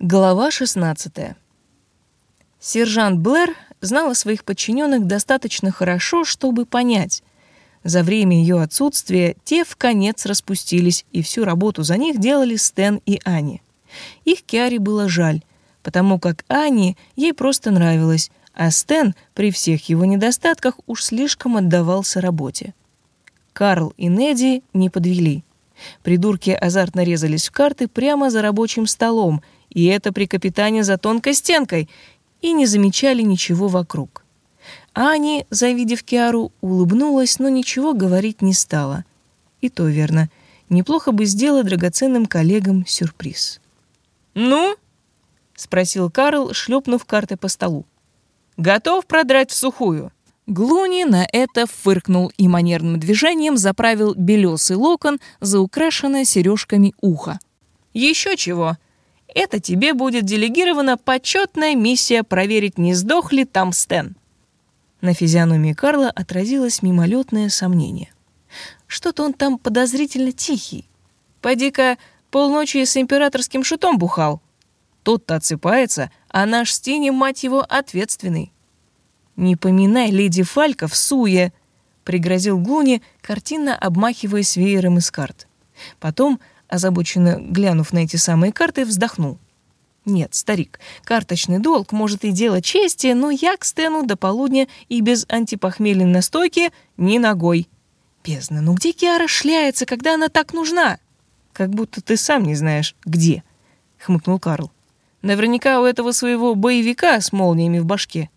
Глава 16. Сержант Блэр знала своих подчиненных достаточно хорошо, чтобы понять. За время ее отсутствия те в конец распустились, и всю работу за них делали Стэн и Ани. Их Киаре было жаль, потому как Ани ей просто нравилась, а Стэн при всех его недостатках уж слишком отдавался работе. Карл и Неди не подвели. Придурки азартно резались в карты прямо за рабочим столом — и это при капитане за тонкой стенкой, и не замечали ничего вокруг. Ани, завидев Киару, улыбнулась, но ничего говорить не стала. И то верно. Неплохо бы сделать драгоценным коллегам сюрприз. «Ну?» — спросил Карл, шлепнув карты по столу. «Готов продрать в сухую?» Глуни на это фыркнул и манерным движением заправил белесый локон за украшенное сережками ухо. «Еще чего!» Это тебе будет делегирована почетная миссия проверить, не сдох ли там Стэн». На физиономии Карла отразилось мимолетное сомнение. Что-то он там подозрительно тихий. Поди-ка полночи с императорским шутом бухал. Тот-то отсыпается, а наш Стини, мать его, ответственный. «Не поминай леди Фалька в суе», — пригрозил Глуни, картинно обмахиваясь веером из карт. Потом озабоченно глянув на эти самые карты, вздохнул. Нет, старик, карточный долг может и дело чести, но я к Стэну до полудня и без антипохмельной настойки ни ногой. Бездна, ну где Киара шляется, когда она так нужна? Как будто ты сам не знаешь, где, — хмыкнул Карл. Наверняка у этого своего боевика с молниями в башке.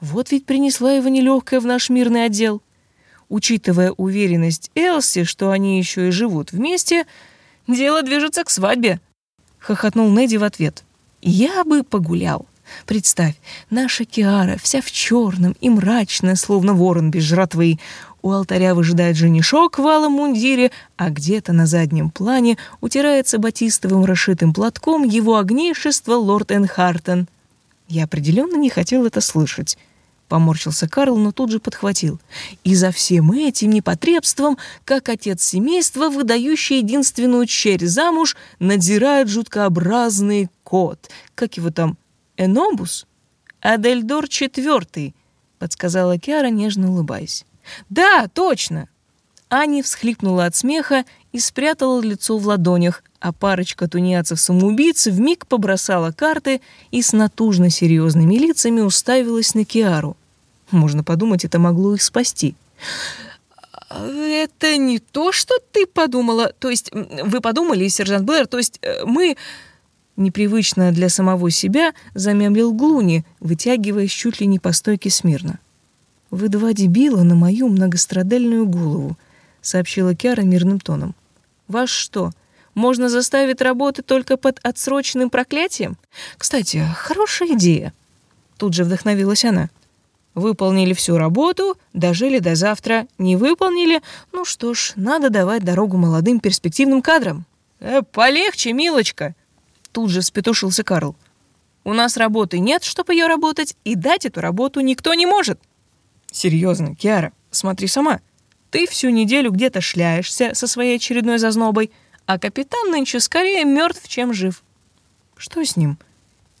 Вот ведь принесла его нелегкая в наш мирный отдел. Учитывая уверенность Элси, что они еще и живут вместе, Дело движется к свадьбе», — хохотнул Неди в ответ. «Я бы погулял. Представь, наша Киара вся в черном и мрачная, словно ворон без жратвы. У алтаря выжидает женишок в алом мундире, а где-то на заднем плане утирается батистовым расшитым платком его огнейшество лорд Энхартен. Я определенно не хотел это слышать. Поморщился Карл, но тут же подхватил. И за всем этим непотребством, как отец семейства, выдающий единственную черь замуж, надзирает жуткообразный кот. Как его там? Энобус? Адельдор четвертый, подсказала Киара, нежно улыбаясь. Да, точно. Ани всхлипнула от смеха и спрятала лицо в ладонях, а парочка тунеядцев-самоубийц вмиг побросала карты и с натужно серьезными лицами уставилась на Киару. Можно подумать, это могло их спасти. «Это не то, что ты подумала. То есть вы подумали, сержант Блэр, то есть э, мы...» Непривычно для самого себя замямлил Глуни, вытягиваясь чуть ли не по стойке смирно. «Вы два дебила на мою многострадальную голову», — сообщила Киара мирным тоном. «Вас что, можно заставить работать только под отсроченным проклятием? Кстати, хорошая идея». Тут же вдохновилась она. Выполнили всю работу, дожили до завтра. Не выполнили? Ну что ж, надо давать дорогу молодым перспективным кадрам. Э, полегче, милочка. Тут же спетушился Карл. У нас работы нет, чтобы ее работать, и дать эту работу никто не может. Серьезно, Киара, смотри сама. Ты всю неделю где-то шляешься со своей очередной зазнобой, а капитан нынче скорее мертв, чем жив. Что с ним?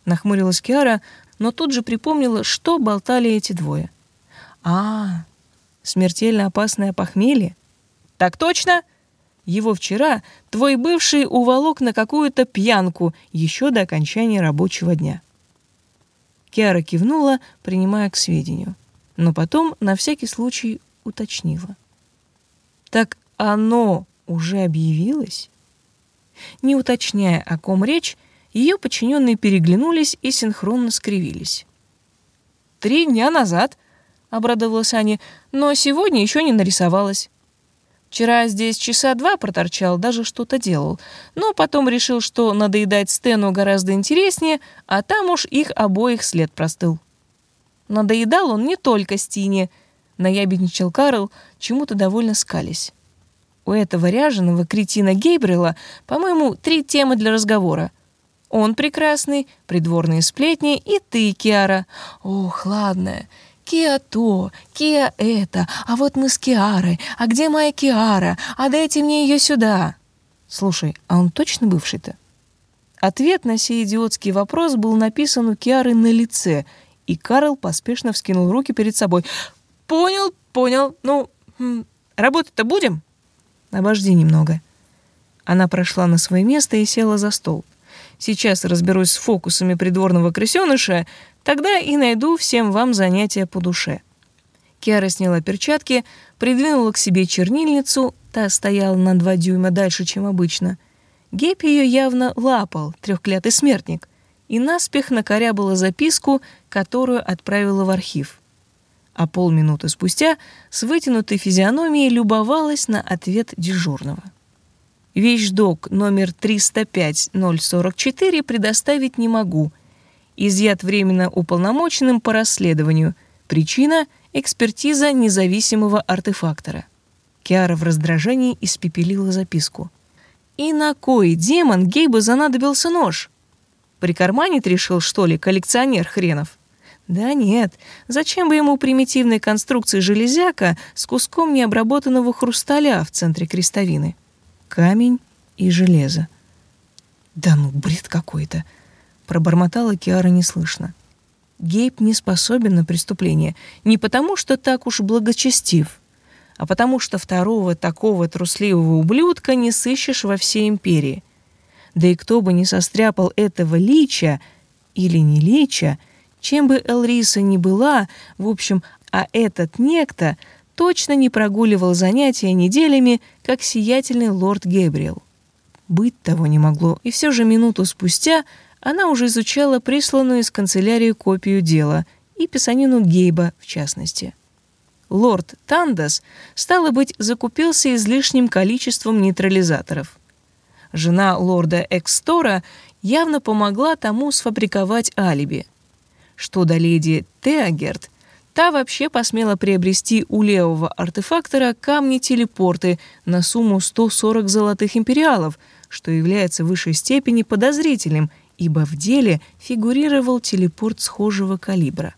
Нахмурилась Киара, но тут же припомнила, что болтали эти двое. А, смертельно опасное похмелье? Так точно? Его вчера твой бывший уволок на какую-то пьянку еще до окончания рабочего дня. Киара кивнула, принимая к сведению, но потом на всякий случай уточнила. Так оно уже объявилось? Не уточняя, о ком речь, ее подчиненные переглянулись и синхронно скривились. «Три дня назад», — обрадовалась Аня, — «но сегодня еще не нарисовалась. Вчера здесь часа два проторчал, даже что-то делал, но потом решил, что надоедать Стэну гораздо интереснее, а там уж их обоих след простыл. Надоедал он не только Стине, наябедничал Карл, чему-то довольно скались. У этого ряженого кретина Гейбрила, по-моему, три темы для разговора — он прекрасный, придворные сплетни и ты, Киара. Ох, ладно, Киа то, Киа это, а вот мы с Киарой, а где моя Киара, а дайте мне ее сюда. Слушай, а он точно бывший-то? Ответ на сей идиотский вопрос был написан у Киары на лице, и Карл поспешно вскинул руки перед собой. «Понял, понял. Ну, работать-то будем?» «Обожди немного». Она прошла на свое место и села за стол. «Сейчас разберусь с фокусами придворного крысеныша, тогда и найду всем вам занятия по душе». Киара сняла перчатки, придвинула к себе чернильницу, та стояла на два дюйма дальше, чем обычно. Гейб ее явно лапал, трехклятый смертник, и наспех накорябала записку, которую отправила в архив. А полминуты спустя с вытянутой физиономией любовалась на ответ дежурного. Вещдок номер 305-044 предоставить не могу. Изъят временно уполномоченным по расследованию. Причина — экспертиза независимого артефактора. Киара в раздражении испепелила записку. И на кой демон Гейбу занадобился нож? Прикарманить решил, что ли, коллекционер хренов? Да нет, зачем бы ему примитивной конструкции железяка с куском необработанного хрусталя в центре крестовины? Камень и железо. Да ну, бред какой-то, пробормотала Киара неслышно. Гейб не способен на преступление не потому, что так уж благочестив, а потому что второго такого трусливого ублюдка не сыщешь во всей империи. Да и кто бы не состряпал этого лича или не лича, чем бы Элриса ни была, в общем, а этот некто точно не прогуливал занятия неделями, как сиятельный лорд Гебриэл. Быть того не могло, и все же минуту спустя — она уже изучала присланную из канцелярии копию дела и писанину Гейба в частности. Лорд Тандас, стало быть, закупился излишним количеством нейтрализаторов. Жена лорда Экстора явно помогла тому сфабриковать алиби. Что до леди Теагерт, та вообще посмела приобрести у левого артефактора камни-телепорты на сумму 140 золотых империалов, что является в высшей степени подозрительным ибо в деле фигурировал телепорт схожего калибра.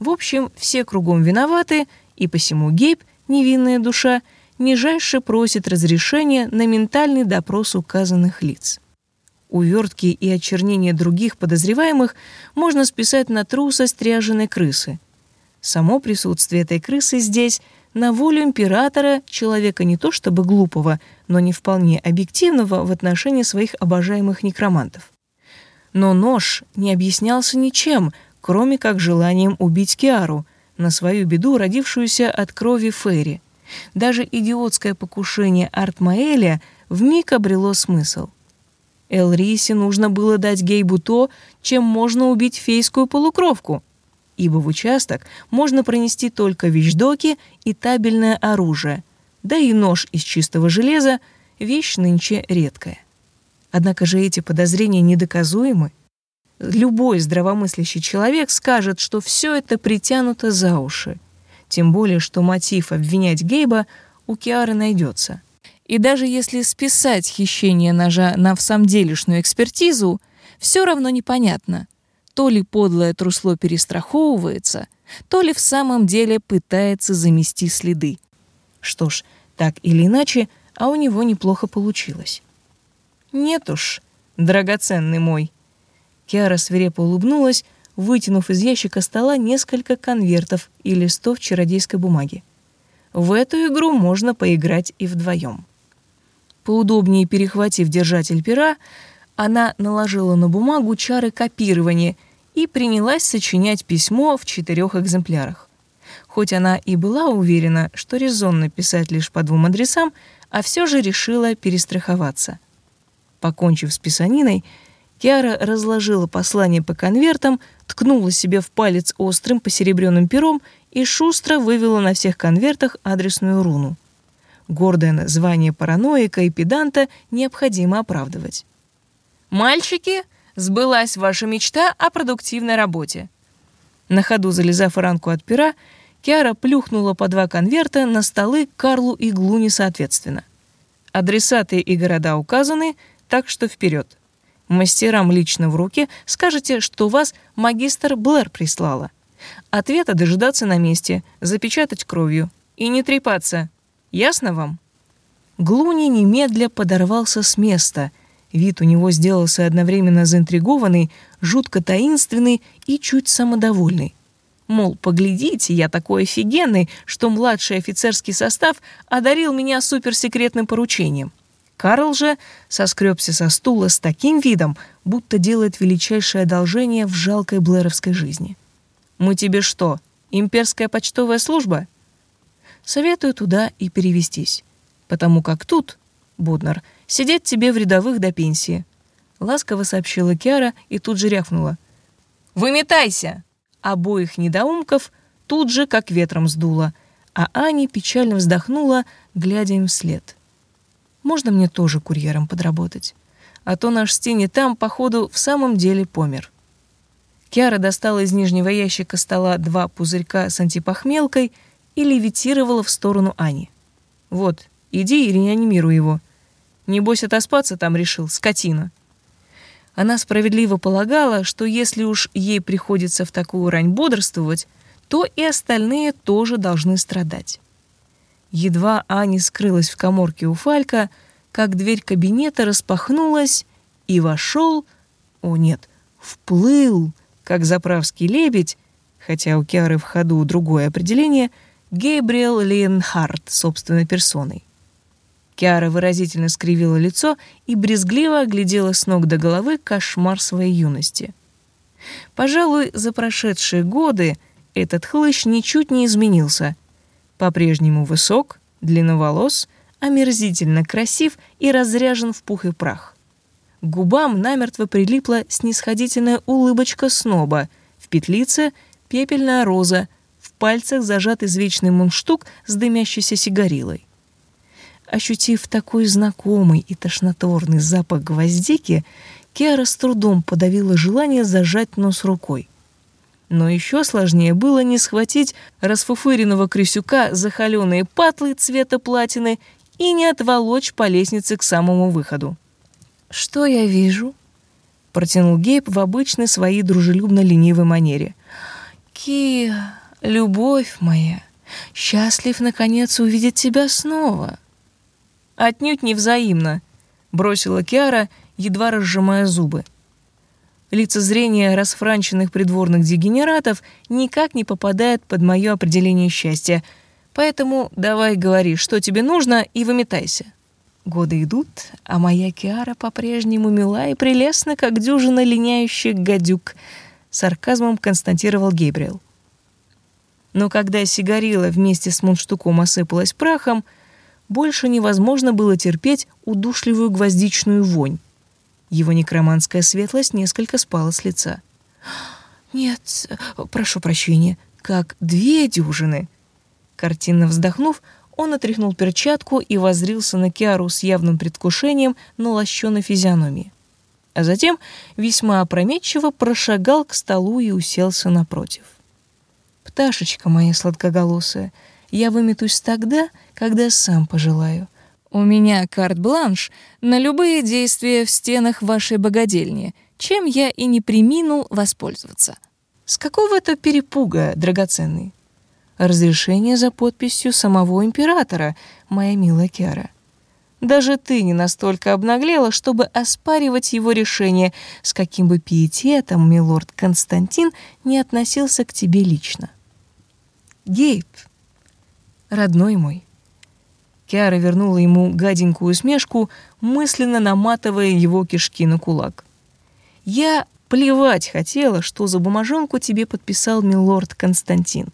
В общем, все кругом виноваты, и посему Гейб, невинная душа, нижайше просит разрешения на ментальный допрос указанных лиц. Увертки и очернение других подозреваемых можно списать на трусость стряженной крысы. Само присутствие этой крысы здесь на волю императора, человека не то чтобы глупого, но не вполне объективного в отношении своих обожаемых некромантов. Но нож не объяснялся ничем, кроме как желанием убить Киару, на свою беду родившуюся от крови Ферри. Даже идиотское покушение Артмаэля вмиг обрело смысл. Элрисе нужно было дать Гейбу то, чем можно убить фейскую полукровку, ибо в участок можно пронести только вещдоки и табельное оружие, да и нож из чистого железа — вещь нынче редкая. Однако же эти подозрения недоказуемы. Любой здравомыслящий человек скажет, что все это притянуто за уши. Тем более, что мотив обвинять Гейба у Киары найдется. И даже если списать хищение ножа на всамделишную экспертизу, все равно непонятно, то ли подлое трусло перестраховывается, то ли в самом деле пытается замести следы. Что ж, так или иначе, а у него неплохо получилось. «Нет уж, драгоценный мой». Киара свирепо улыбнулась, вытянув из ящика стола несколько конвертов и листов чародейской бумаги. В эту игру можно поиграть и вдвоем. Поудобнее перехватив держатель пера, она наложила на бумагу чары копирования и принялась сочинять письмо в четырех экземплярах. Хоть она и была уверена, что резонно писать лишь по двум адресам, а все же решила перестраховаться — Покончив с писаниной, Киара разложила послание по конвертам, ткнула себе в палец острым посеребренным пером и шустро вывела на всех конвертах адресную руну. Гордое название параноика и педанта необходимо оправдывать. «Мальчики, сбылась ваша мечта о продуктивной работе». На ходу залезав ранку от пера, Киара плюхнула по два конверта на столы Карлу и Глуни соответственно. Адресаты и города указаны, так что вперед. Мастерам лично в руки скажете, что вас магистр Блэр прислала. Ответа дожидаться на месте, запечатать кровью и не трепаться. Ясно вам? Глуни немедля подорвался с места, Вид у него сделался одновременно заинтригованный, жутко таинственный и чуть самодовольный. Мол, поглядите, я такой офигенный, что младший офицерский состав одарил меня суперсекретным поручением. Карл же соскребся со стула с таким видом, будто делает величайшее одолжение в жалкой блэровской жизни. «Мы тебе что, имперская почтовая служба?» Советую туда и перевестись, потому как тут, Буднер, сидеть тебе в рядовых до пенсии. Ласково сообщила Киара и тут же рявкнула. «Выметайся!» Обоих недоумков тут же как ветром сдуло, а Аня печально вздохнула, глядя им вслед. Можно мне тоже курьером подработать? А то наш Стини там, походу, в самом деле помер. Киара достала из нижнего ящика стола два пузырька с антипохмелкой и левитировала в сторону Ани. «Вот, иди и реанимируй его. Небось, отоспаться там решил, скотина». Она справедливо полагала, что если уж ей приходится в такую рань бодрствовать, то и остальные тоже должны страдать. Едва Аня скрылась в коморке у Фалька, как дверь кабинета распахнулась, и вошел, о нет, вплыл, как заправский лебедь, хотя у Киары в ходу другое определение, Гейбриэл Лейнхард собственной персоной. Киара выразительно скривила лицо и брезгливо оглядела с ног до головы кошмар своей юности. Пожалуй, за прошедшие годы этот хлыщ ничуть не изменился — по-прежнему высок, длинноволос, омерзительно красив и разряжен в пух и прах. К губам намертво прилипла снисходительная улыбочка сноба, в петлице — пепельная роза, в пальцах зажат извечный мундштук с дымящейся сигарилой. Ощутив такой знакомый и тошнотворный запах гвоздики, Киара с трудом подавила желание зажать нос рукой. Но еще сложнее было не схватить расфуфыренного крысюка за холеные патлы цвета платины и не отволочь по лестнице к самому выходу. «Что я вижу?» — протянул Гейб в обычной своей дружелюбно-ленивой манере. «Ки, любовь моя, счастлив, наконец, увидеть тебя снова». «Отнюдь не взаимно», — бросила Киара, едва разжимая зубы лицезрение расфранченных придворных дегенератов никак не попадает под мое определение счастья. Поэтому давай говори, что тебе нужно, и выметайся. Годы идут, а моя Киара по-прежнему мила и прелестна, как дюжина линяющих гадюк, сарказмом констатировал Гейбриэл. Но когда сигарила вместе с мундштуком осыпалась прахом, больше невозможно было терпеть удушливую гвоздичную вонь. Его некроманская светлость несколько спала с лица. «Нет, прошу прощения, как две дюжины». Картинно вздохнув, он отряхнул перчатку и воззрился на Киару с явным предвкушением на лощеной физиономии. А затем весьма опрометчиво прошагал к столу и уселся напротив. «Пташечка моя сладкоголосая, я выметусь тогда, когда сам пожелаю. У меня карт-бланш на любые действия в стенах вашей богадельни, чем я и не приминул воспользоваться. С какого это перепуга, драгоценный? Разрешение за подписью самого императора, моя милая Киара. Даже ты не настолько обнаглела, чтобы оспаривать его решение, с каким бы пиететом милорд Константин не относился к тебе лично. Гейб, родной мой, Киара вернула ему гаденькую усмешку, мысленно наматывая его кишки на кулак. «Я плевать хотела, что за бумажонку тебе подписал милорд Константин.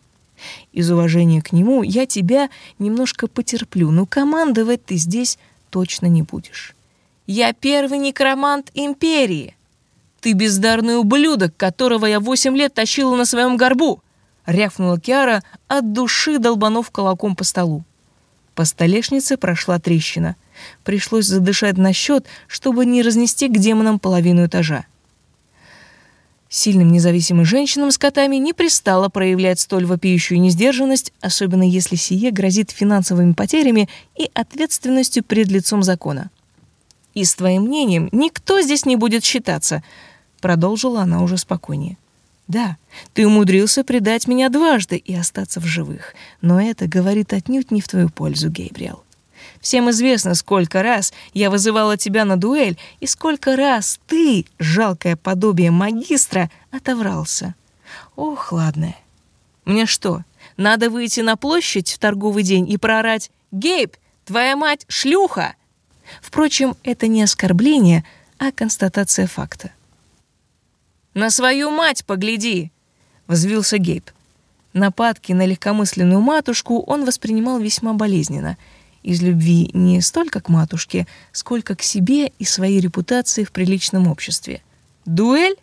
Из уважения к нему я тебя немножко потерплю, но командовать ты здесь точно не будешь. Я первый некромант империи. Ты бездарный ублюдок, которого я восемь лет тащила на своем горбу!» — рявкнула Киара, от души долбанув кулаком по столу. По столешнице прошла трещина. Пришлось задышать на счет, чтобы не разнести к демонам половину этажа. Сильным независимым женщинам с котами не пристало проявлять столь вопиющую несдержанность, особенно если сие грозит финансовыми потерями и ответственностью перед лицом закона. «И с твоим мнением никто здесь не будет считаться», — продолжила она уже спокойнее. Да, ты умудрился предать меня дважды и остаться в живых, но это говорит отнюдь не в твою пользу, Гейбриэл. Всем известно, сколько раз я вызывала тебя на дуэль, и сколько раз ты, жалкое подобие магистра, отоврался. Ох, ладно. Мне что, надо выйти на площадь в торговый день и проорать «Гейб, твоя мать шлюха!» Впрочем, это не оскорбление, а констатация факта. «На свою мать погляди!» — взвился Гейб. Нападки на легкомысленную матушку он воспринимал весьма болезненно, из любви не столько к матушке, сколько к себе и своей репутации в приличном обществе. «Дуэль?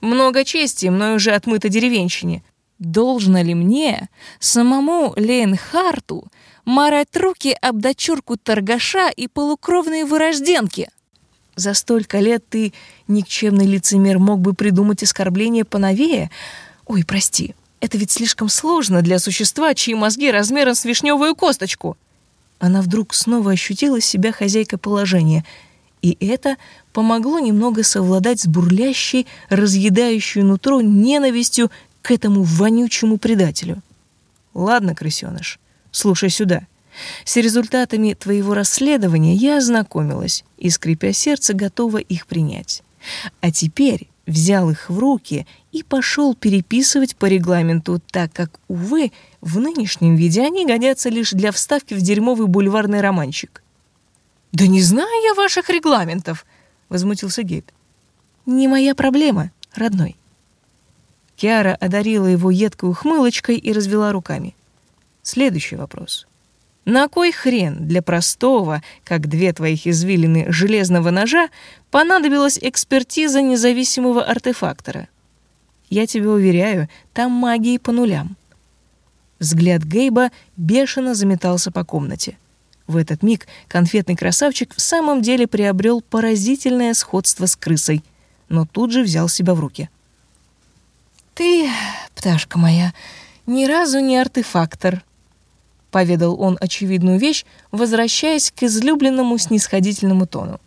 Много чести, мной уже отмыто деревенщине. Должно ли мне, самому Лейнхарту, марать руки об дочурку торгаша и полукровные вырожденки?» За столько лет ты, никчемный лицемер, мог бы придумать оскорбление поновее. Ой, прости, это ведь слишком сложно для существа, чьи мозги размером с вишневую косточку. Она вдруг снова ощутила себя хозяйкой положения, и это помогло немного совладать с бурлящей, разъедающей нутро ненавистью к этому вонючему предателю. Ладно, крысёныш, слушай сюда — с результатами твоего расследования я ознакомилась и, скрипя сердце, готова их принять. А теперь взял их в руки и пошел переписывать по регламенту, так как, увы, в нынешнем виде они годятся лишь для вставки в дерьмовый бульварный романчик. «Да не знаю я ваших регламентов!» — возмутился Гейб. «Не моя проблема, родной». Киара одарила его едкой ухмылочкой и развела руками. Следующий вопрос. На кой хрен для простого, как две твоих извилины железного ножа, понадобилась экспертиза независимого артефактора? Я тебе уверяю, там магии по нулям. Взгляд Гейба бешено заметался по комнате. В этот миг конфетный красавчик в самом деле приобрел поразительное сходство с крысой, но тут же взял себя в руки. «Ты, пташка моя, ни разу не артефактор», поведал он очевидную вещь, возвращаясь к излюбленному снисходительному тону.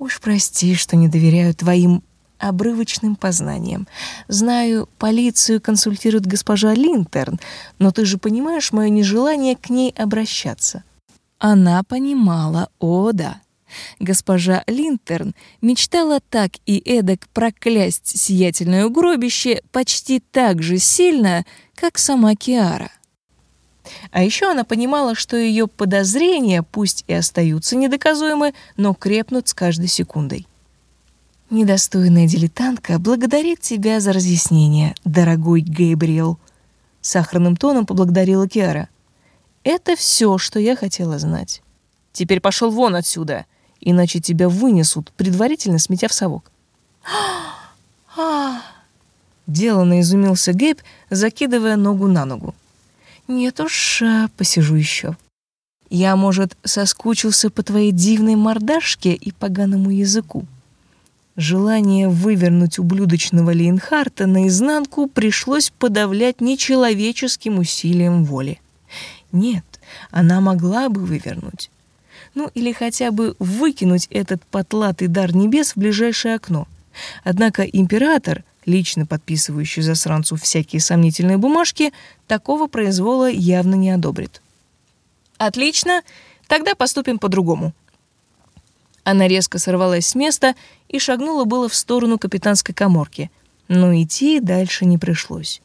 Уж прости, что не доверяю твоим обрывочным познаниям. Знаю, полицию консультирует госпожа Линтерн, но ты же понимаешь мое нежелание к ней обращаться. Она понимала, о да. Госпожа Линтерн мечтала так и эдак проклясть сиятельное угробище почти так же сильно, как сама Киара. А еще она понимала, что ее подозрения, пусть и остаются недоказуемы, но крепнут с каждой секундой. «Недостойная дилетантка благодарит тебя за разъяснение, дорогой Гейбриэл», — сахарным тоном поблагодарила Киара. «Это все, что я хотела знать. Теперь пошел вон отсюда, иначе тебя вынесут, предварительно сметя в совок». Деланно изумился Гейб, закидывая ногу на ногу. Нет уж, а, посижу еще. Я, может, соскучился по твоей дивной мордашке и поганому языку. Желание вывернуть ублюдочного Лейнхарта наизнанку пришлось подавлять нечеловеческим усилием воли. Нет, она могла бы вывернуть. Ну или хотя бы выкинуть этот потлатый дар небес в ближайшее окно. Однако император — лично подписывающий засранцу всякие сомнительные бумажки, такого произвола явно не одобрит. «Отлично, тогда поступим по-другому». Она резко сорвалась с места и шагнула было в сторону капитанской коморки, но идти дальше не пришлось.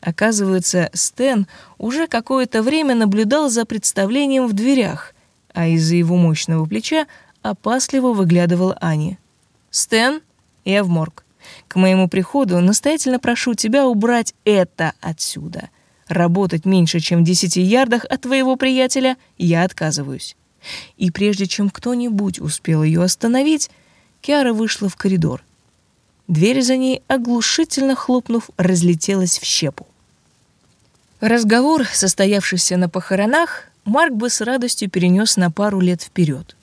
Оказывается, Стэн уже какое-то время наблюдал за представлением в дверях, а из-за его мощного плеча опасливо выглядывала Аня. «Стэн, я в морг. К моему приходу настоятельно прошу тебя убрать это отсюда. Работать меньше, чем в десяти ярдах от твоего приятеля я отказываюсь». И прежде чем кто-нибудь успел ее остановить, Киара вышла в коридор. Дверь за ней, оглушительно хлопнув, разлетелась в щепу. Разговор, состоявшийся на похоронах, Марк бы с радостью перенес на пару лет вперед.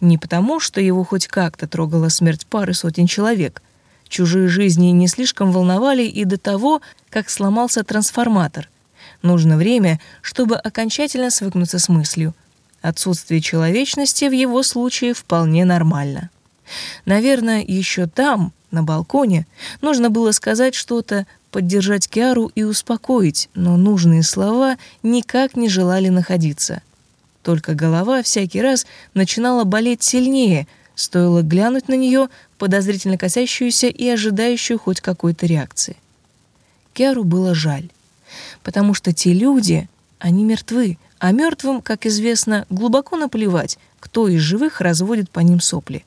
Не потому, что его хоть как-то трогала смерть пары сотен человек, Чужие жизни не слишком волновали и до того, как сломался трансформатор. Нужно время, чтобы окончательно свыкнуться с мыслью. Отсутствие человечности в его случае вполне нормально. Наверное, еще там, на балконе, нужно было сказать что-то, поддержать Киару и успокоить, но нужные слова никак не желали находиться. Только голова всякий раз начинала болеть сильнее, стоило глянуть на нее, подозрительно косящуюся и ожидающую хоть какой-то реакции. Киару было жаль, потому что те люди, они мертвы, а мертвым, как известно, глубоко наплевать, кто из живых разводит по ним сопли.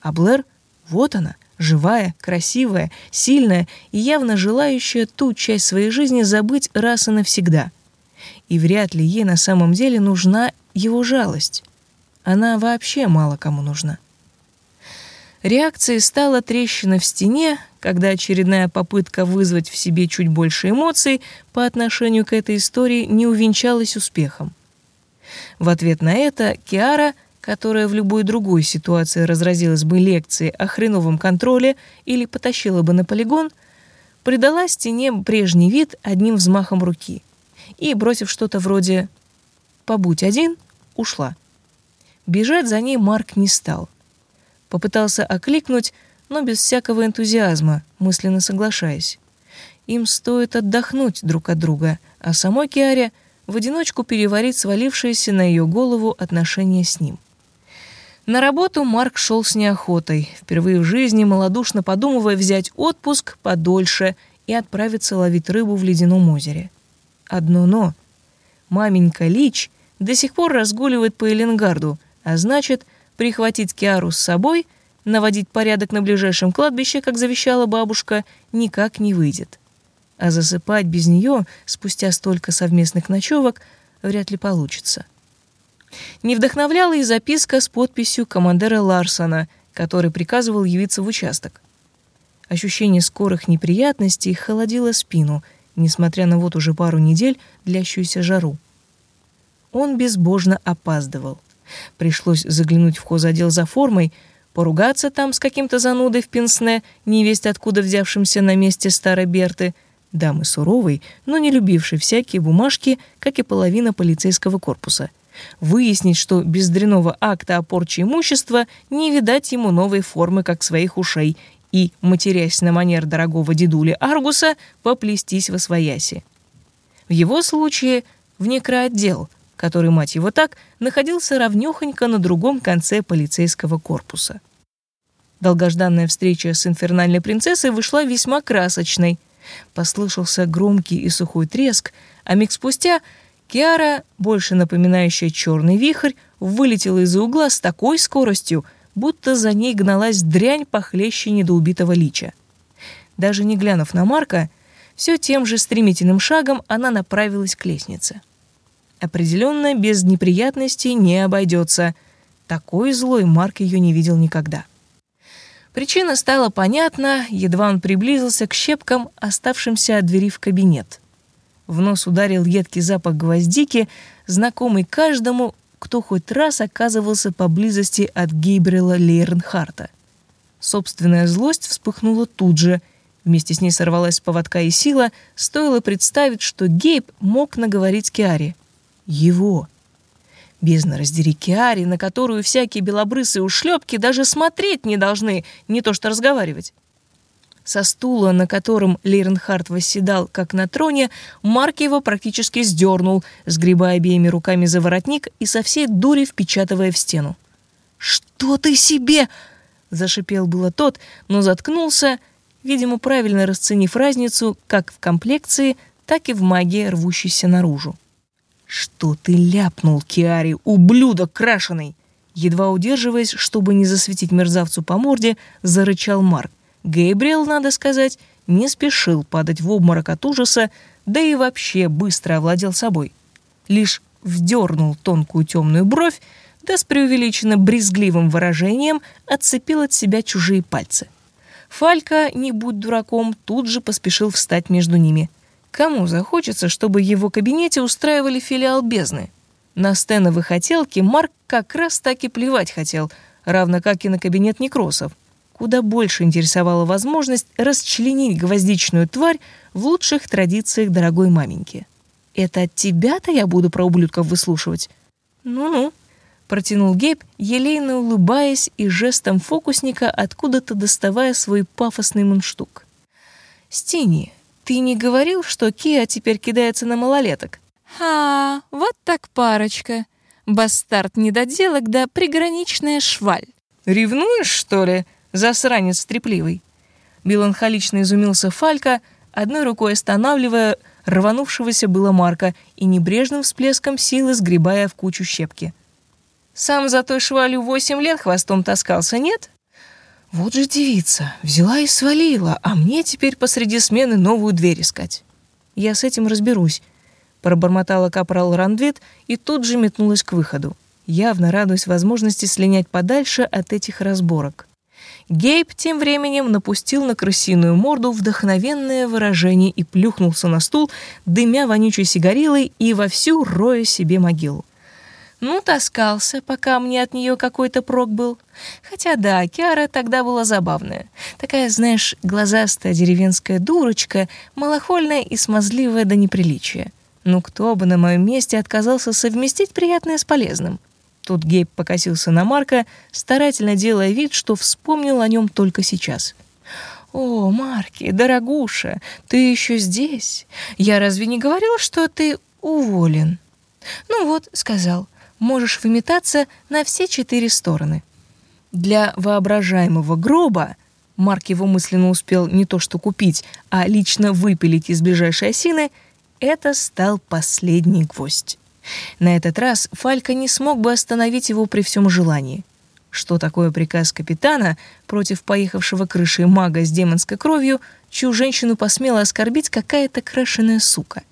А Блэр, вот она, живая, красивая, сильная и явно желающая ту часть своей жизни забыть раз и навсегда. И вряд ли ей на самом деле нужна его жалость. Она вообще мало кому нужна. Реакцией стала трещина в стене, когда очередная попытка вызвать в себе чуть больше эмоций по отношению к этой истории не увенчалась успехом. В ответ на это Киара, которая в любой другой ситуации разразилась бы лекцией о хреновом контроле или потащила бы на полигон, придала стене прежний вид одним взмахом руки и, бросив что-то вроде «побудь один», ушла. Бежать за ней Марк не стал — Попытался окликнуть, но без всякого энтузиазма, мысленно соглашаясь. Им стоит отдохнуть друг от друга, а самой Киаре в одиночку переварить свалившееся на ее голову отношения с ним. На работу Марк шел с неохотой, впервые в жизни малодушно подумывая взять отпуск подольше и отправиться ловить рыбу в ледяном озере. Одно «но». Маменька Лич до сих пор разгуливает по Эленгарду, а значит, Прихватить Киару с собой, наводить порядок на ближайшем кладбище, как завещала бабушка, никак не выйдет. А засыпать без нее, спустя столько совместных ночевок, вряд ли получится. Не вдохновляла и записка с подписью командира Ларсона, который приказывал явиться в участок. Ощущение скорых неприятностей холодило спину, несмотря на вот уже пару недель длящуюся жару. Он безбожно опаздывал — Пришлось заглянуть в хозотдел за формой, поругаться там с каким-то занудой в пенсне, невесть откуда взявшимся на месте старой Берты, дамы суровой, но не любившей всякие бумажки, как и половина полицейского корпуса. Выяснить, что без дряного акта о порче имущества не видать ему новой формы, как своих ушей, и, матерясь на манер дорогого дедули Аргуса, поплестись во свояси. В его случае в некроотдел — который, мать его так, находился равнёхонько на другом конце полицейского корпуса. Долгожданная встреча с инфернальной принцессой вышла весьма красочной. Послышался громкий и сухой треск, а миг спустя Киара, больше напоминающая черный вихрь, вылетела из-за угла с такой скоростью, будто за ней гналась дрянь похлеще недоубитого лича. Даже не глянув на Марка, все тем же стремительным шагом она направилась к лестнице. Определенно, без неприятностей не обойдется. Такой злой Марк ее не видел никогда. Причина стала понятна, едва он приблизился к щепкам, оставшимся от двери в кабинет. В нос ударил едкий запах гвоздики, знакомый каждому, кто хоть раз оказывался поблизости от Гейбрила Лейренхарта. Собственная злость вспыхнула тут же. Вместе с ней сорвалась с поводка и сила, стоило представить, что Гейб мог наговорить Киаре. Его. Бездна раздери Киари, на которую всякие белобрысые ушлепки даже смотреть не должны, не то что разговаривать. Со стула, на котором Лейренхард восседал, как на троне, Марк его практически сдернул, сгребая обеими руками за воротник и со всей дури впечатывая в стену. «Что ты себе?» — зашипел было тот, но заткнулся, видимо, правильно расценив разницу как в комплекции, так и в магии, рвущейся наружу. «Что ты ляпнул, Киари, ублюдок крашеный!» Едва удерживаясь, чтобы не засветить мерзавцу по морде, зарычал Марк. Гейбриэл, надо сказать, не спешил падать в обморок от ужаса, да и вообще быстро овладел собой. Лишь вдернул тонкую темную бровь, да с преувеличенно брезгливым выражением отцепил от себя чужие пальцы. Фалька, не будь дураком, тут же поспешил встать между ними — Кому захочется, чтобы его кабинете устраивали филиал бездны? На стеновые хотелки Марк как раз так и плевать хотел, равно как и на кабинет некросов. Куда больше интересовала возможность расчленить гвоздичную тварь в лучших традициях дорогой маменьки. «Это от тебя-то я буду про ублюдков выслушивать?» «Ну-ну», — протянул Гейб, елейно улыбаясь и жестом фокусника, откуда-то доставая свой пафосный мундштук. «Стини, ты не говорил, что Киа теперь кидается на малолеток? Ха, вот так парочка. бастард недоделок да приграничная шваль. «Ревнуешь, что ли, засранец трепливый?» Меланхолично изумился Фалька, одной рукой останавливая рванувшегося было Марка и небрежным всплеском силы сгребая в кучу щепки. «Сам за той швалью восемь лет хвостом таскался, нет?» «Вот же девица, взяла и свалила, а мне теперь посреди смены новую дверь искать. Я с этим разберусь», — пробормотала капрал Рандвит и тут же метнулась к выходу, явно радуясь возможности слинять подальше от этих разборок. Гейб тем временем напустил на крысиную морду вдохновенное выражение и плюхнулся на стул, дымя вонючей сигарилой и вовсю роя себе могилу. Ну, таскался, пока мне от нее какой-то прок был. Хотя да, Киара тогда была забавная. Такая, знаешь, глазастая деревенская дурочка, малохольная и смазливая до неприличия. Ну, кто бы на моем месте отказался совместить приятное с полезным? Тут Гейб покосился на Марка, старательно делая вид, что вспомнил о нем только сейчас. «О, Марки, дорогуша, ты еще здесь? Я разве не говорил, что ты уволен?» «Ну вот», — сказал, — «можешь выметаться на все четыре стороны». Для воображаемого гроба Марк его мысленно успел не то что купить, а лично выпилить из ближайшей осины, это стал последний гвоздь. На этот раз Фалька не смог бы остановить его при всем желании. Что такое приказ капитана против поехавшего крышей мага с демонской кровью, чью женщину посмела оскорбить какая-то крашеная сука?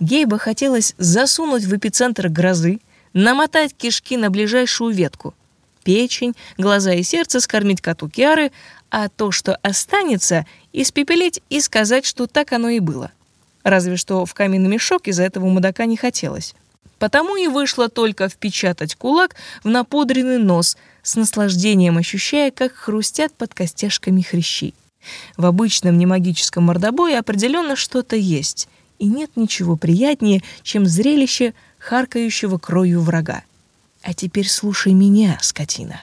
Гейба хотелось засунуть в эпицентр грозы, намотать кишки на ближайшую ветку, печень, глаза и сердце скормить коту Киары, а то, что останется, испепелить и сказать, что так оно и было. Разве что в каменный мешок из-за этого мудака не хотелось. Потому и вышло только впечатать кулак в напудренный нос, с наслаждением ощущая, как хрустят под костяшками хрящи. В обычном немагическом мордобое определенно что-то есть, и нет ничего приятнее, чем зрелище харкающего кровью врага. А теперь слушай меня, скотина.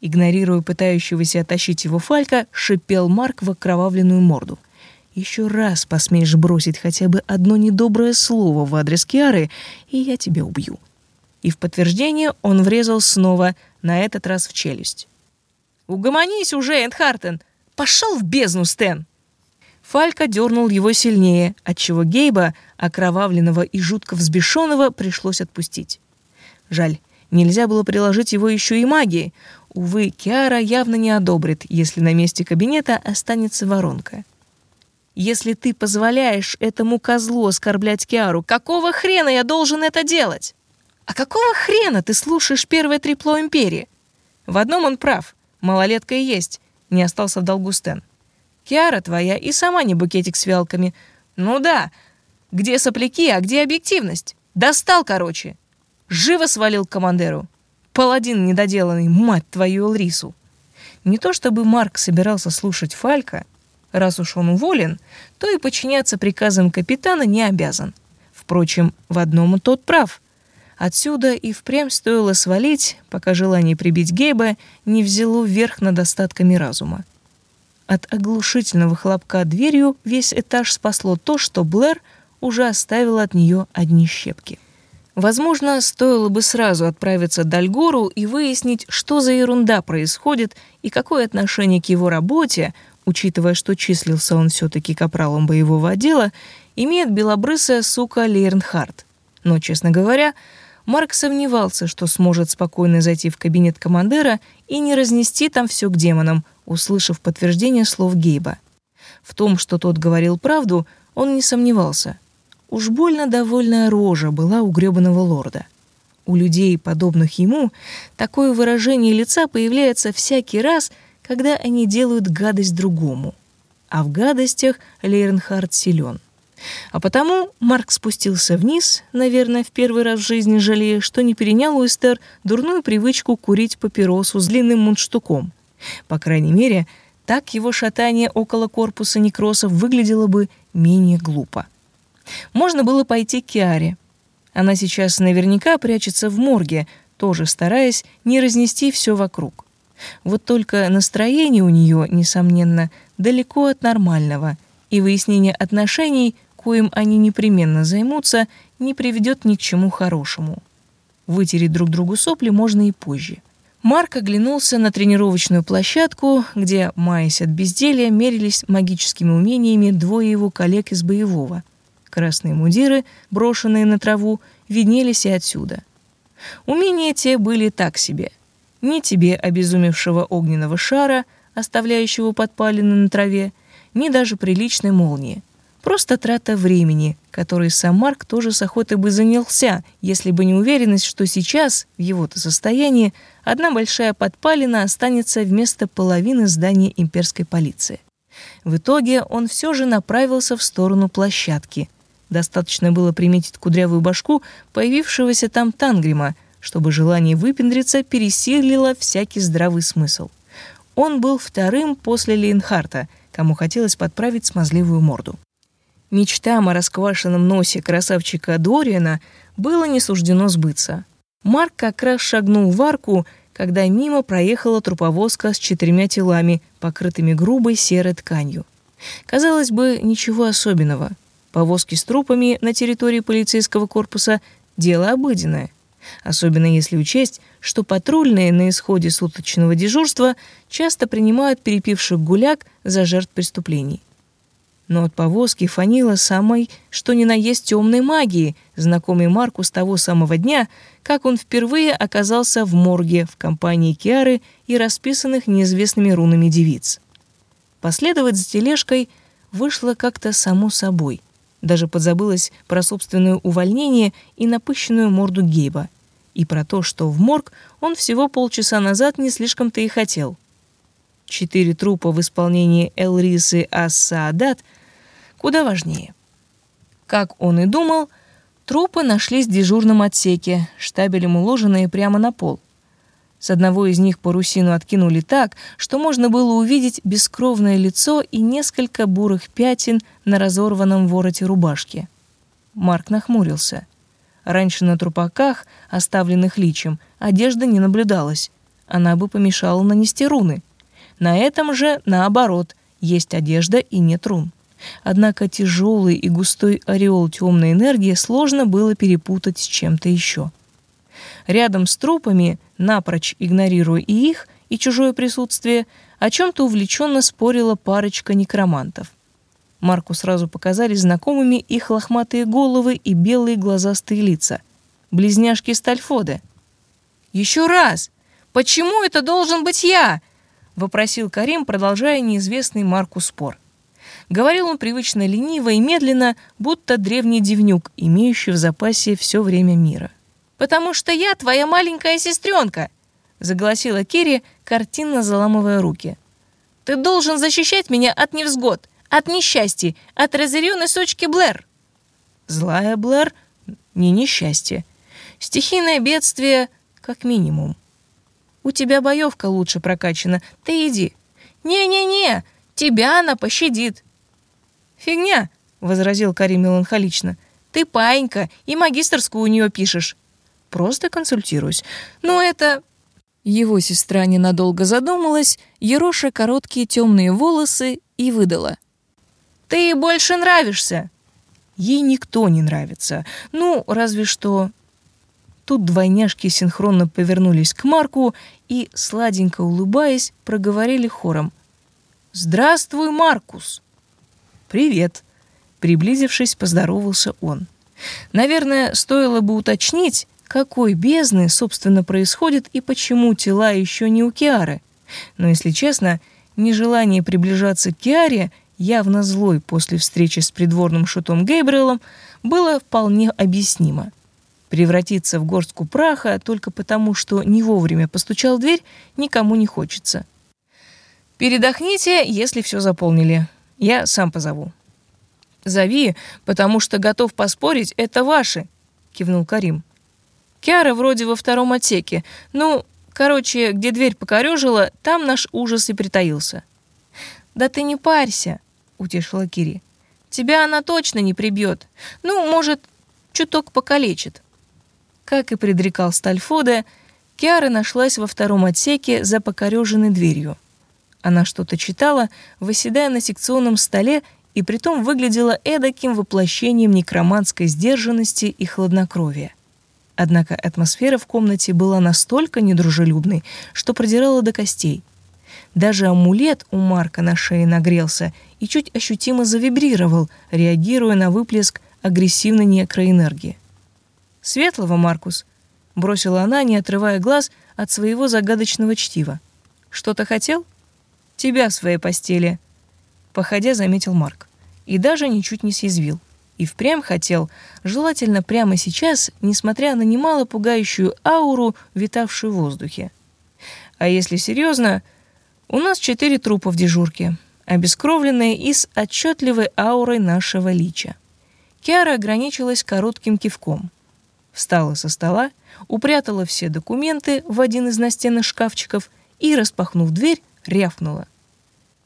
Игнорируя пытающегося оттащить его Фалька, шипел Марк в окровавленную морду — еще раз посмеешь бросить хотя бы одно недоброе слово в адрес Киары, и я тебя убью. И в подтверждение он врезал снова, на этот раз в челюсть. «Угомонись уже, Эндхартен! Пошел в бездну, Стэн!» Фалька дернул его сильнее, отчего Гейба, окровавленного и жутко взбешенного, пришлось отпустить. Жаль, нельзя было приложить его еще и магией. Увы, Киара явно не одобрит, если на месте кабинета останется воронка. Если ты позволяешь этому козлу оскорблять Киару, какого хрена я должен это делать? А какого хрена ты слушаешь первое трипло Империи? В одном он прав. Малолетка и есть. Не остался в долгу Стэн. Киара твоя и сама не букетик с вялками. Ну да. Где сопляки, а где объективность? Достал, короче. Живо свалил к командиру. Паладин недоделанный, мать твою Элрису. Не то чтобы Марк собирался слушать Фалька, Раз уж он уволен, то и подчиняться приказам капитана не обязан. Впрочем, в одном тот прав. Отсюда и впрямь стоило свалить, пока желание прибить Гейба не взяло верх над остатками разума. От оглушительного хлопка дверью весь этаж спасло то, что Блэр уже оставила от нее одни щепки. Возможно, стоило бы сразу отправиться до Альгору и выяснить, что за ерунда происходит и какое отношение к его работе учитывая, что числился он все-таки капралом боевого отдела, имеет белобрысая сука Лейрнхард. Но, честно говоря, Марк сомневался, что сможет спокойно зайти в кабинет командира и не разнести там все к демонам, услышав подтверждение слов Гейба. В том, что тот говорил правду, он не сомневался. Уж больно довольная рожа была у грёбаного лорда. У людей, подобных ему, такое выражение лица появляется всякий раз — когда они делают гадость другому. А в гадостях Лейренхард силен. А потому Марк спустился вниз, наверное, в первый раз в жизни жалея, что не перенял у Эстер дурную привычку курить папиросу с длинным мундштуком. По крайней мере, так его шатание около корпуса некросов выглядело бы менее глупо. Можно было пойти к Киаре. Она сейчас наверняка прячется в морге, тоже стараясь не разнести все вокруг. Вот только настроение у нее, несомненно, далеко от нормального, и выяснение отношений, коим они непременно займутся, не приведет ни к чему хорошему. Вытереть друг другу сопли можно и позже. Марк оглянулся на тренировочную площадку, где, маясь от безделия, мерились магическими умениями двое его коллег из боевого. Красные мундиры, брошенные на траву, виднелись и отсюда. Умения те были так себе. Ни тебе обезумевшего огненного шара, оставляющего подпалины на траве, ни даже приличной молнии. Просто трата времени, которой сам Марк тоже с охотой бы занялся, если бы не уверенность, что сейчас, в его-то состоянии, одна большая подпалина останется вместо половины здания имперской полиции. В итоге он все же направился в сторону площадки. Достаточно было приметить кудрявую башку появившегося там Тангрима, чтобы желание выпендриться пересилило всякий здравый смысл. Он был вторым после Лейнхарта, кому хотелось подправить смазливую морду. Мечтам о расквашенном носе красавчика Дориана было не суждено сбыться. Марк как раз шагнул в арку, когда мимо проехала труповозка с четырьмя телами, покрытыми грубой серой тканью. Казалось бы, ничего особенного. Повозки с трупами на территории полицейского корпуса – дело обыденное. Особенно если учесть, что патрульные на исходе суточного дежурства часто принимают перепивших гуляк за жертв преступлений но от повозки фанило самой, что ни на есть темной магии, знакомой Марку с того самого дня, как он впервые оказался в морге в компании Киары и расписанных неизвестными рунами девиц. Последовать за тележкой вышло как-то само собой. Даже подзабылось про собственное увольнение и напыщенную морду Гейба. И про то, что в морг он всего полчаса назад не слишком-то и хотел. Четыре трупа в исполнении Элрисы Ас-Саадат — куда важнее. Как он и думал, трупы нашлись в дежурном отсеке, штабелем уложенные прямо на пол. С одного из них парусину откинули так, что можно было увидеть бескровное лицо и несколько бурых пятен на разорванном вороте рубашки. Марк нахмурился. Раньше на трупаках, оставленных личем, одежда не наблюдалась. Она бы помешала нанести руны. На этом же, наоборот, есть одежда и нет рун. Однако тяжелый и густой ореол темной энергии сложно было перепутать с чем-то еще. Рядом с трупами, напрочь игнорируя и их, и чужое присутствие, о чем-то увлеченно спорила парочка некромантов. Марку сразу показались знакомыми их лохматые головы и белые глазастые лица. Близняшки Стальфоды. «Еще раз! Почему это должен быть я?» — вопросил Карим, продолжая неизвестный Марку спор. Говорил он привычно лениво и медленно, будто древний девнюк, имеющий в запасе все время мира. «Потому что я твоя маленькая сестренка!» загласила Керри, картинно заламывая руки. «Ты должен защищать меня от невзгод, от несчастья, от разъяренной сочки Блэр!» «Злая Блэр — не несчастье. Стихийное бедствие — как минимум. У тебя боевка лучше прокачана, ты иди. Не-не-не, тебя она пощадит. «Фигня!» — возразил Карим меланхолично. «Ты паинька, и магистрскую у нее пишешь». «Просто консультируюсь. Но это...» Его сестра ненадолго задумалась, ероша короткие темные волосы и выдала. «Ты ей больше нравишься!» Ей никто не нравится. Ну, разве что... Тут двойняшки синхронно повернулись к Марку и, сладенько улыбаясь, проговорили хором. «Здравствуй, Маркус!» «Привет!» Приблизившись, поздоровался он. Наверное, стоило бы уточнить, какой бездны, собственно, происходит и почему тела еще не у Киары. Но, если честно, нежелание приближаться к Киаре, явно злой после встречи с придворным шутом Гейбриэлом, было вполне объяснимо. Превратиться в горстку праха только потому, что не вовремя постучал в дверь, никому не хочется. «Передохните, если все заполнили», я сам позову. Зови, потому что готов поспорить, это ваши, кивнул Карим. Киара вроде во втором отсеке. Ну, короче, где дверь покорежила, там наш ужас и притаился. Да ты не парься, утешила Кири. Тебя она точно не прибьет. Ну, может, чуток покалечит. Как и предрекал Стальфоде, Киара нашлась во втором отсеке за покореженной дверью. Она что-то читала, выседая на секционном столе, и притом выглядела эдаким воплощением некроманской сдержанности и хладнокровия. Однако атмосфера в комнате была настолько недружелюбной, что продирала до костей. Даже амулет у Марка на шее нагрелся и чуть ощутимо завибрировал, реагируя на выплеск агрессивной некроэнергии. «Светлого, Маркус!» — бросила она, не отрывая глаз от своего загадочного чтива. «Что-то хотел?» «Тебя в своей постели», — походя заметил Марк. И даже ничуть не съязвил. И впрямь хотел, желательно прямо сейчас, несмотря на немало пугающую ауру, витавшую в воздухе. А если серьезно, у нас четыре трупа в дежурке, обескровленные и с отчетливой аурой нашего лича. Киара ограничилась коротким кивком. Встала со стола, упрятала все документы в один из настенных шкафчиков и, распахнув дверь, рявкнула.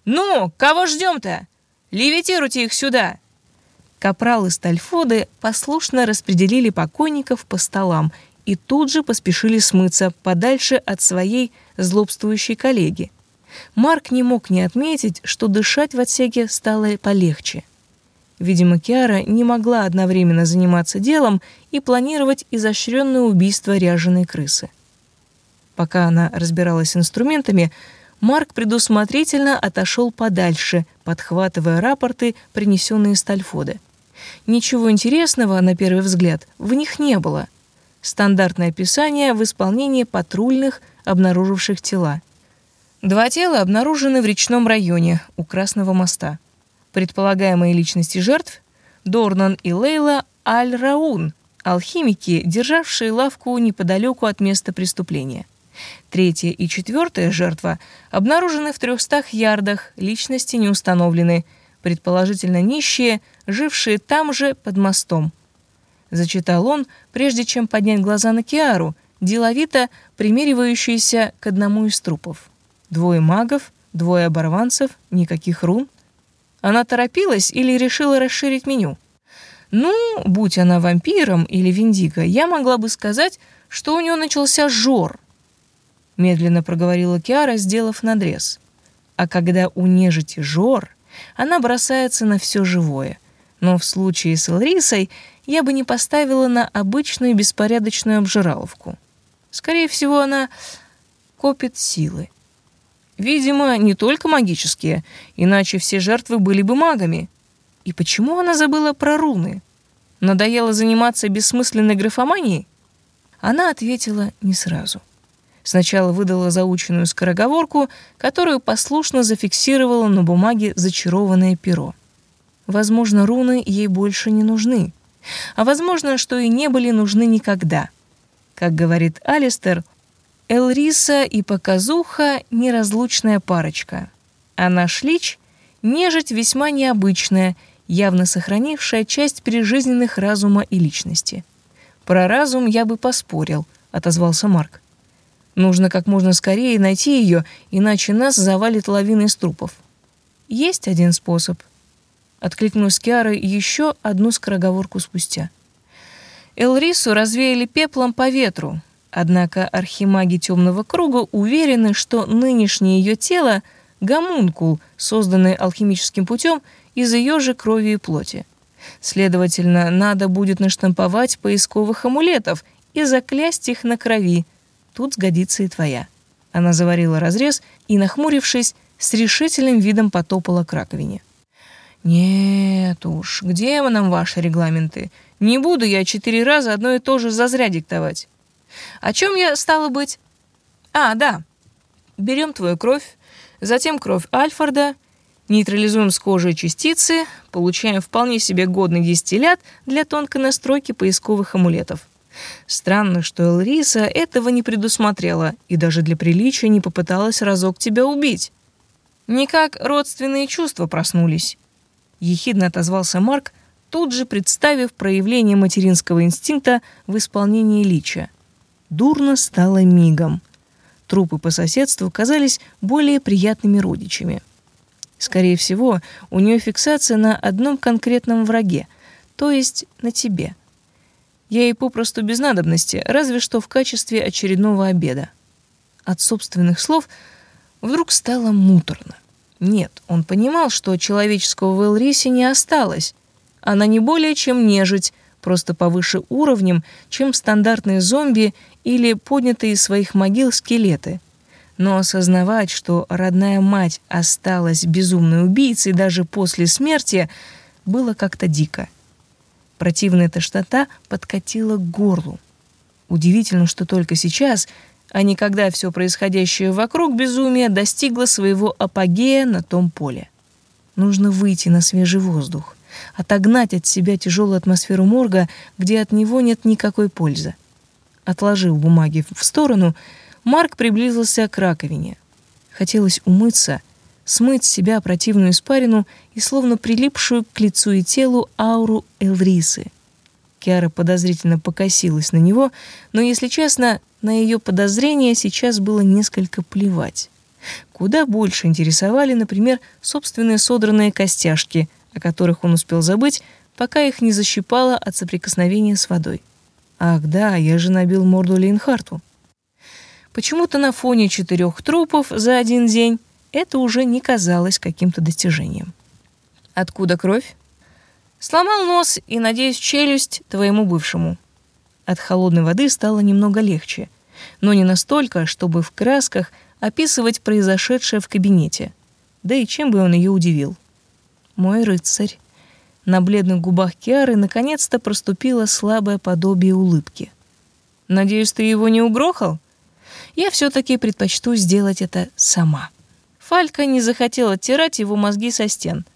«Ну, кого ждем-то? Левитируйте их сюда!» Капрал и Стальфоды послушно распределили покойников по столам и тут же поспешили смыться подальше от своей злобствующей коллеги. Марк не мог не отметить, что дышать в отсеке стало полегче. Видимо, Киара не могла одновременно заниматься делом и планировать изощренное убийство ряженой крысы. Пока она разбиралась с инструментами, Марк предусмотрительно отошел подальше, подхватывая рапорты, принесенные Стальфоды. Ничего интересного, на первый взгляд, в них не было. Стандартное описание в исполнении патрульных, обнаруживших тела. Два тела обнаружены в речном районе у Красного моста. Предполагаемые личности жертв — Дорнан и Лейла Аль-Раун, алхимики, державшие лавку неподалеку от места преступления. Третья и четвертая жертва обнаружены в трехстах ярдах, личности не установлены, предположительно нищие, жившие там же под мостом. Зачитал он, прежде чем поднять глаза на Киару, деловито примеривающуюся к одному из трупов. Двое магов, двое оборванцев, никаких рун. Она торопилась или решила расширить меню? Ну, будь она вампиром или виндиго, я могла бы сказать, что у нее начался жор. Медленно проговорила Киара, сделав надрез. А когда у нежити жор, она бросается на все живое. Но в случае с Элрисой я бы не поставила на обычную беспорядочную обжираловку. Скорее всего, она копит силы. Видимо, не только магические, иначе все жертвы были бы магами. И почему она забыла про руны? Надоело заниматься бессмысленной графоманией? Она ответила не сразу. — Сначала выдала заученную скороговорку, которую послушно зафиксировала на бумаге зачарованное перо. Возможно, руны ей больше не нужны. А возможно, что и не были нужны никогда. Как говорит Алистер, Элриса и Показуха — неразлучная парочка. А наш Лич — нежить весьма необычная, явно сохранившая часть прижизненных разума и личности. «Про разум я бы поспорил», — отозвался Марк. Нужно как можно скорее найти ее, иначе нас завалит лавина из трупов. Есть один способ. Откликнулась Киара еще одну скороговорку спустя. Элрису развеяли пеплом по ветру, однако архимаги темного круга уверены, что нынешнее ее тело — гомункул, созданный алхимическим путем из ее же крови и плоти. Следовательно, надо будет наштамповать поисковых амулетов и заклясть их на крови, Тут сгодится и твоя». Она заварила разрез и, нахмурившись, с решительным видом потопала к раковине. «Нет уж, где вы нам ваши регламенты? Не буду я четыре раза одно и то же зазря диктовать. О чем я стала быть? А, да. Берем твою кровь, затем кровь Альфорда, нейтрализуем с кожей частицы, получаем вполне себе годный дистиллят для тонкой настройки поисковых амулетов. Странно, что Элриса этого не предусмотрела и даже для приличия не попыталась разок тебя убить. Никак родственные чувства проснулись. Ехидно отозвался Марк, тут же представив проявление материнского инстинкта в исполнении лича. Дурно стало мигом. Трупы по соседству казались более приятными родичами. Скорее всего, у нее фиксация на одном конкретном враге, то есть на тебе — я ей попросту без надобности, разве что в качестве очередного обеда. От собственных слов вдруг стало муторно. Нет, он понимал, что человеческого в Элрисе не осталось. Она не более чем нежить, просто повыше уровнем, чем стандартные зомби или поднятые из своих могил скелеты. Но осознавать, что родная мать осталась безумной убийцей даже после смерти, было как-то дико. Противная тошнота подкатила к горлу. Удивительно, что только сейчас, а не когда все происходящее вокруг безумия достигло своего апогея на том поле. Нужно выйти на свежий воздух, отогнать от себя тяжелую атмосферу морга, где от него нет никакой пользы. Отложив бумаги в сторону, Марк приблизился к раковине. Хотелось умыться, смыть с себя противную испарину и словно прилипшую к лицу и телу ауру Элврисы. Киара подозрительно покосилась на него, но, если честно, на ее подозрения сейчас было несколько плевать. Куда больше интересовали, например, собственные содранные костяшки, о которых он успел забыть, пока их не защипало от соприкосновения с водой. Ах да, я же набил морду Лейнхарту. Почему-то на фоне четырех трупов за один день это уже не казалось каким-то достижением. Откуда кровь? Сломал нос и, надеюсь, челюсть твоему бывшему. От холодной воды стало немного легче, но не настолько, чтобы в красках описывать произошедшее в кабинете. Да и чем бы он ее удивил? Мой рыцарь. На бледных губах Киары наконец-то проступило слабое подобие улыбки. Надеюсь, ты его не угрохал? Я все-таки предпочту сделать это сама. Фалька не захотела оттирать его мозги со стен —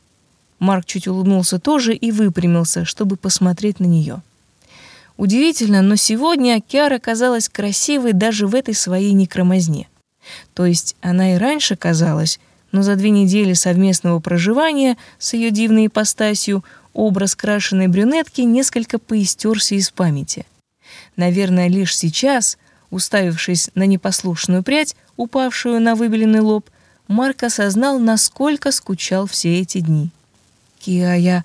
Марк чуть улыбнулся тоже и выпрямился, чтобы посмотреть на нее. Удивительно, но сегодня Киара казалась красивой даже в этой своей некромазне. То есть она и раньше казалась, но за две недели совместного проживания с ее дивной ипостасью образ крашеной брюнетки несколько поистерся из памяти. Наверное, лишь сейчас, уставившись на непослушную прядь, упавшую на выбеленный лоб, Марк осознал, насколько скучал все эти дни. Кия,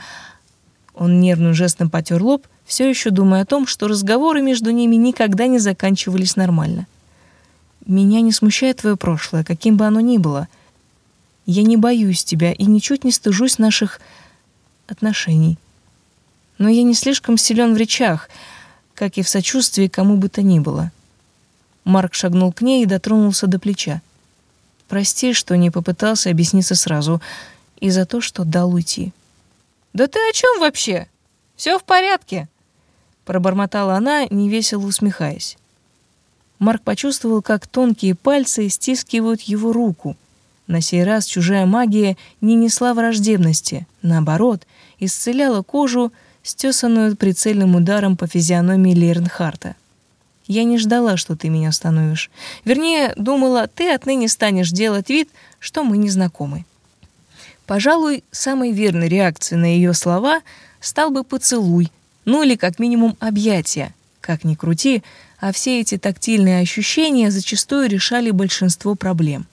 Он нервным жестом потер лоб, все еще думая о том, что разговоры между ними никогда не заканчивались нормально. «Меня не смущает твое прошлое, каким бы оно ни было. Я не боюсь тебя и ничуть не стыжусь наших отношений. Но я не слишком силен в речах, как и в сочувствии кому бы то ни было». Марк шагнул к ней и дотронулся до плеча. «Прости, что не попытался объясниться сразу, и за то, что дал уйти». «Да ты о чем вообще? Все в порядке!» Пробормотала она, невесело усмехаясь. Марк почувствовал, как тонкие пальцы стискивают его руку. На сей раз чужая магия не несла враждебности, наоборот, исцеляла кожу, стесанную прицельным ударом по физиономии Лернхарта. «Я не ждала, что ты меня остановишь. Вернее, думала, ты отныне станешь делать вид, что мы не знакомы». Пожалуй, самой верной реакцией на ее слова стал бы поцелуй, ну или как минимум объятия. Как ни крути, а все эти тактильные ощущения зачастую решали большинство проблем.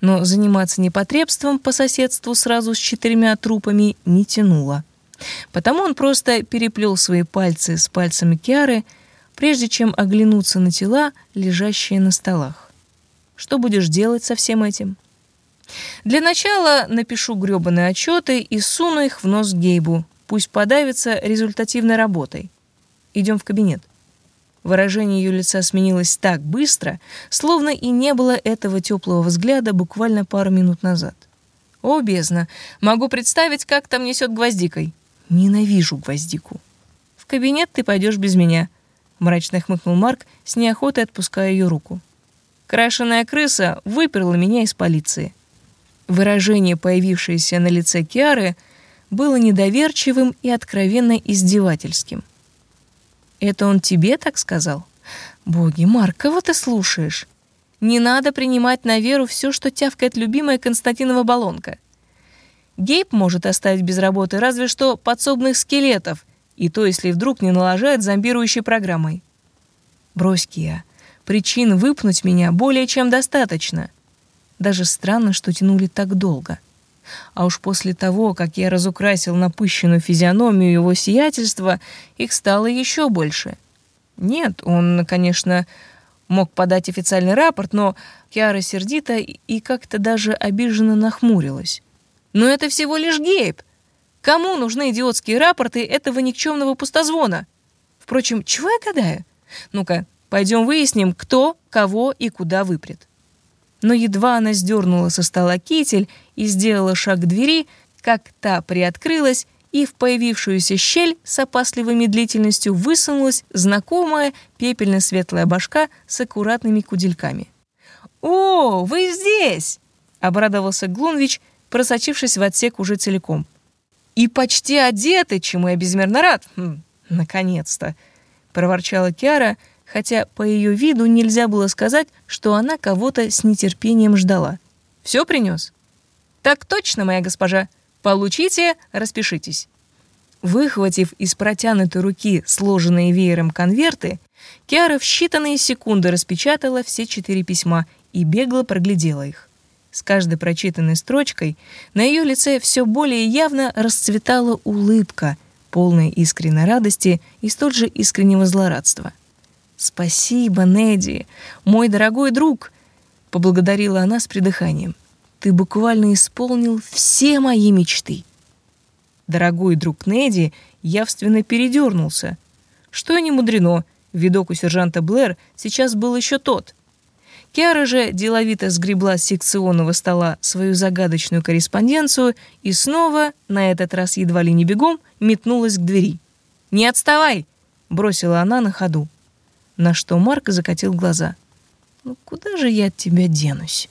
Но заниматься непотребством по соседству сразу с четырьмя трупами не тянуло. Потому он просто переплел свои пальцы с пальцами Киары, прежде чем оглянуться на тела, лежащие на столах. Что будешь делать со всем этим? Для начала напишу грёбаные отчеты и суну их в нос Гейбу. Пусть подавится результативной работой. Идем в кабинет. Выражение ее лица сменилось так быстро, словно и не было этого теплого взгляда буквально пару минут назад. О, бездна, могу представить, как там несет гвоздикой. Ненавижу гвоздику. В кабинет ты пойдешь без меня, мрачно хмыкнул Марк, с неохотой отпуская ее руку. Крашеная крыса выперла меня из полиции. Выражение, появившееся на лице Киары, было недоверчивым и откровенно издевательским. «Это он тебе так сказал?» «Боги, Марк, кого ты слушаешь? Не надо принимать на веру все, что тявкает любимая Константинова баллонка. Гейб может оставить без работы разве что подсобных скелетов, и то, если вдруг не налажает зомбирующей программой. Брось, Кия, причин выпнуть меня более чем достаточно». Даже странно, что тянули так долго. А уж после того, как я разукрасил напыщенную физиономию его сиятельства, их стало еще больше. Нет, он, конечно, мог подать официальный рапорт, но Киара сердито и как-то даже обиженно нахмурилась. «Но это всего лишь Гейб. Кому нужны идиотские рапорты этого никчемного пустозвона? Впрочем, чего я гадаю? Ну-ка, пойдем выясним, кто, кого и куда выпрет. Но едва она сдернула со стола китель и сделала шаг к двери, как та приоткрылась, и в появившуюся щель с опасливой медлительностью высунулась знакомая пепельно-светлая башка с аккуратными кудельками. «О, вы здесь!» — обрадовался Глунвич, просочившись в отсек уже целиком. «И почти одеты, чему я безмерно рад! Хм, наконец-то!» — проворчала Киара, хотя по ее виду нельзя было сказать, что она кого-то с нетерпением ждала. «Все принес?» «Так точно, моя госпожа!» Получите, распишитесь. Выхватив из протянутой руки сложенные веером конверты, Киара в считанные секунды распечатала все четыре письма и бегло проглядела их. С каждой прочитанной строчкой на ее лице все более явно расцветала улыбка, полная искренней радости и столь же искреннего злорадства. «Спасибо, Неди, мой дорогой друг!» — поблагодарила она с придыханием. Ты буквально исполнил все мои мечты. Дорогой друг Неди явственно передернулся. Что не мудрено, видок у сержанта Блэр сейчас был еще тот. Киара же деловито сгребла с секционного стола свою загадочную корреспонденцию и снова, на этот раз едва ли не бегом, метнулась к двери. «Не отставай!» — бросила она на ходу. На что Марк закатил глаза. «Ну куда же я от тебя денусь?»